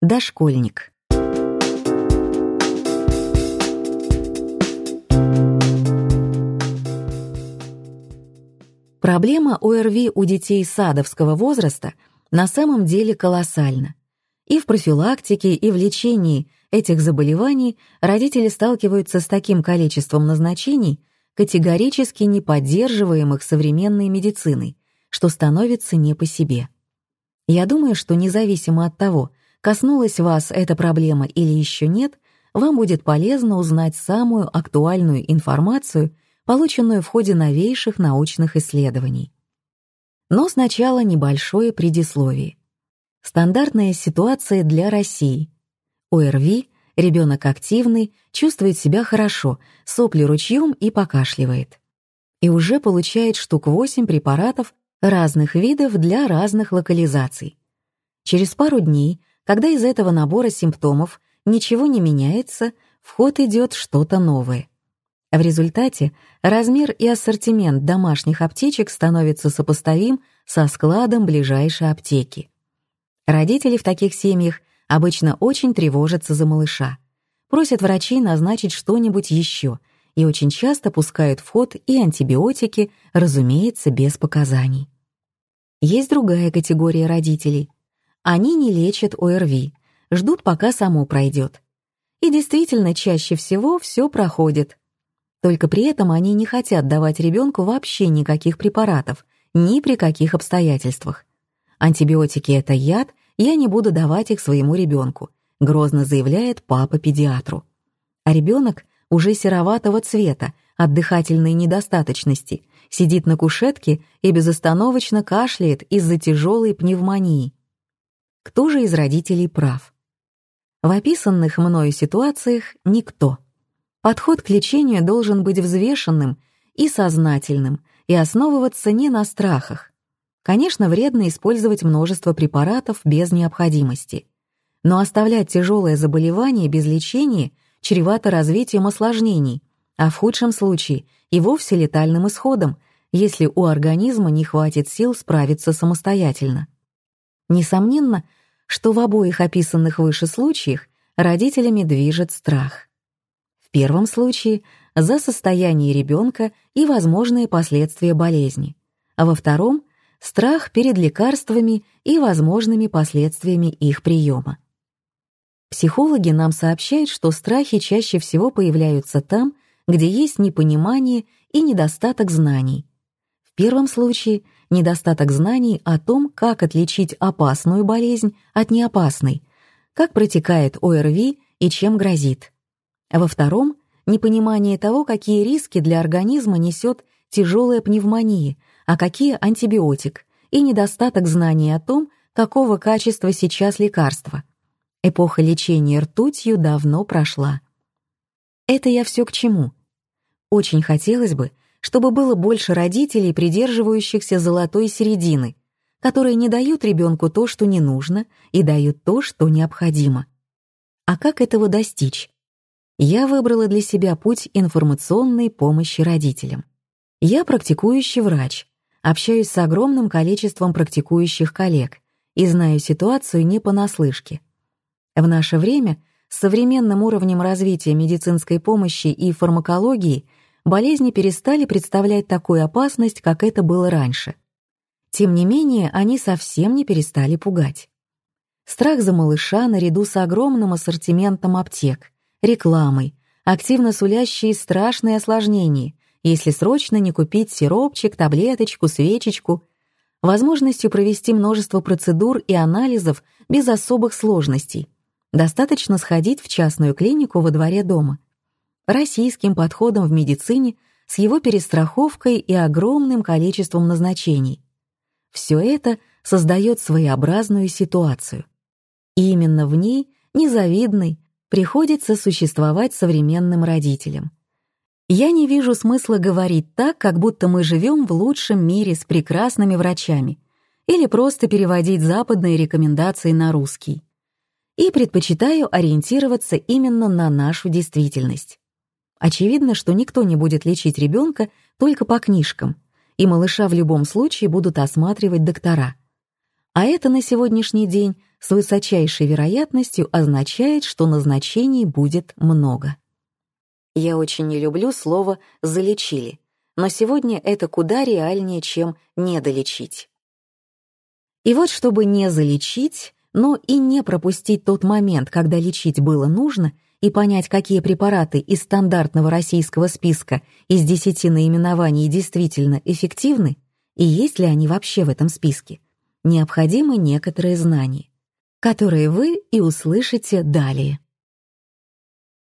Дошкольник. Проблема ОРВИ у детей садовского возраста на самом деле колоссальна. И в профилактике, и в лечении этих заболеваний родители сталкиваются с таким количеством назначений, категорически не поддерживаемых современной медициной, что становится не по себе. Я думаю, что независимо от того, коснулась вас эта проблема или еще нет, вам будет полезно узнать самую актуальную информацию, полученную в ходе новейших научных исследований. Но сначала небольшое предисловие. Стандартная ситуация для России. ОРВИ, ребенок активный, чувствует себя хорошо, сопли ручьем и покашливает. И уже получает штук 8 препаратов разных видов для разных локализаций. Через пару дней, когда из этого набора симптомов ничего не меняется, в ход идет что-то новое. В результате размер и ассортимент домашних аптечек становится сопоставим со складом ближайшей аптеки. Родители в таких семьях обычно очень тревожатся за малыша, просят врачей назначить что-нибудь еще и очень часто пускают в ход и антибиотики, разумеется, без показаний. Есть другая категория родителей. Они не лечат ОРВИ, ждут, пока само пройдет. И действительно, чаще всего все проходит. Только при этом они не хотят давать ребенку вообще никаких препаратов, ни при каких обстоятельствах. Антибиотики — это яд, я не буду давать их своему ребенку, грозно заявляет папа педиатру. А ребенок уже сероватого цвета от дыхательной недостаточности, сидит на кушетке и безостановочно кашляет из-за тяжелой пневмонии. Кто же из родителей прав? В описанных мною ситуациях никто. Подход к лечению должен быть взвешенным и сознательным и основываться не на страхах, Конечно, вредно использовать множество препаратов без необходимости. Но оставлять тяжелое заболевание без лечения чревато развитием осложнений, а в худшем случае и вовсе летальным исходом, если у организма не хватит сил справиться самостоятельно. Несомненно, что в обоих описанных выше случаях родителями движет страх. В первом случае — за состояние ребенка и возможные последствия болезни, а во втором страх перед лекарствами и возможными последствиями их приема. Психологи нам сообщают, что страхи чаще всего появляются там, где есть непонимание и недостаток знаний. Первом случае — недостаток знаний о том, как отличить опасную болезнь от неопасной, как протекает ОРВИ и чем грозит. Во втором — непонимание того, какие риски для организма несет тяжелая пневмония, а какие антибиотик, и недостаток знаний о том, какого качества сейчас лекарство. Эпоха лечения ртутью давно прошла. Это я все к чему? Очень хотелось бы, чтобы было больше родителей, придерживающихся золотой середины, которые не дают ребенку то, что не нужно, и дают то, что необходимо. А как этого достичь? Я выбрала для себя путь информационной помощи родителям. Я практикующий врач, общаюсь с огромным количеством практикующих коллег и знаю ситуацию не понаслышке. В наше время с современным уровнем развития медицинской помощи и фармакологии болезни перестали представлять такую опасность, как это было раньше. Тем не менее, они совсем не перестали пугать. Страх за малыша наряду с огромным ассортиментом аптек, рекламой, активно сулящие страшные осложнения, если срочно не купить сиропчик, таблеточку, свечечку, возможностью провести множество процедур и анализов без особых сложностей. Достаточно сходить в частную клинику во дворе дома. Российским подходом в медицине с его перестраховкой и огромным количеством назначений. Все это создает своеобразную ситуацию. И именно в ней, незавидной, приходится существовать современным родителям. Я не вижу смысла говорить так, как будто мы живем в лучшем мире с прекрасными врачами, или просто переводить западные рекомендации на русский. И предпочитаю ориентироваться именно на нашу действительность. Очевидно, что никто не будет лечить ребенка только по книжкам, и малыша в любом случае будут осматривать доктора. А это на сегодняшний день с высочайшей вероятностью означает, что назначений будет много. Я очень не люблю слово «залечили», но сегодня это куда реальнее, чем «недолечить». И вот чтобы не залечить, но и не пропустить тот момент, когда лечить было нужно, и понять, какие препараты из стандартного российского списка из десяти наименований действительно эффективны, и есть ли они вообще в этом списке, необходимы некоторые знания, которые вы и услышите далее.